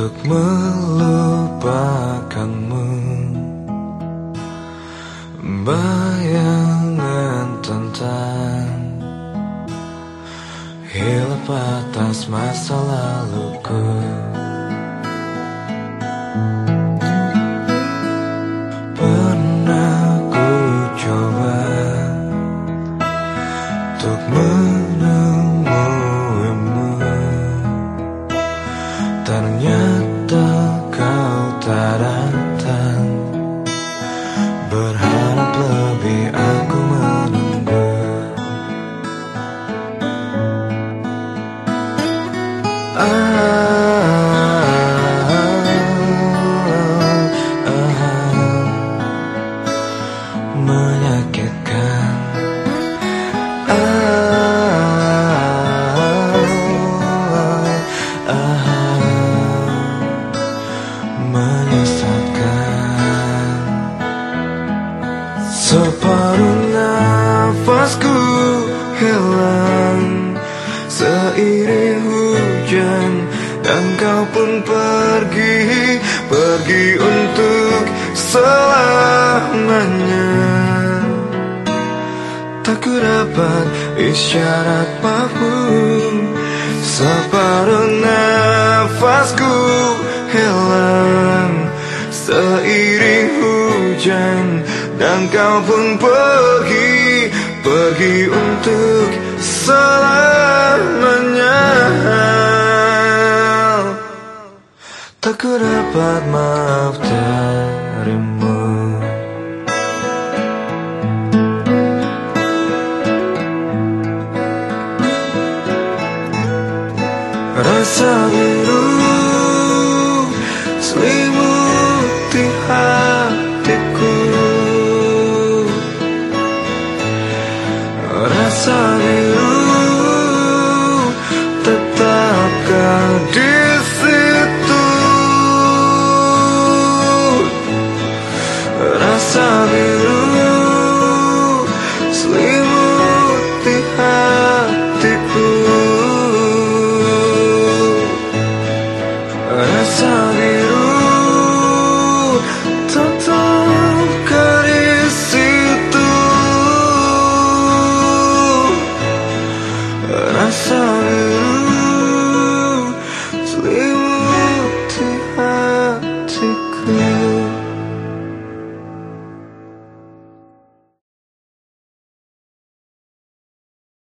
untuk melupakanmu. Bayangan tentang Hilap atas masa laluku. Pernah ku coba Untuk menunggu Ternyata kau tak datang. Berharap lebih aku menunggu. Ah, Menyesatkan. Separuh nafasku hilang Seiring hujan Dan kau pun pergi Pergi untuk selamanya. Tak ku dapat isyarat maafmu Separuh diri hujan Dan kau pun pergi Pergi untuk selamanya. Tak ku dapat maaf darimu. Rasa biru Selimut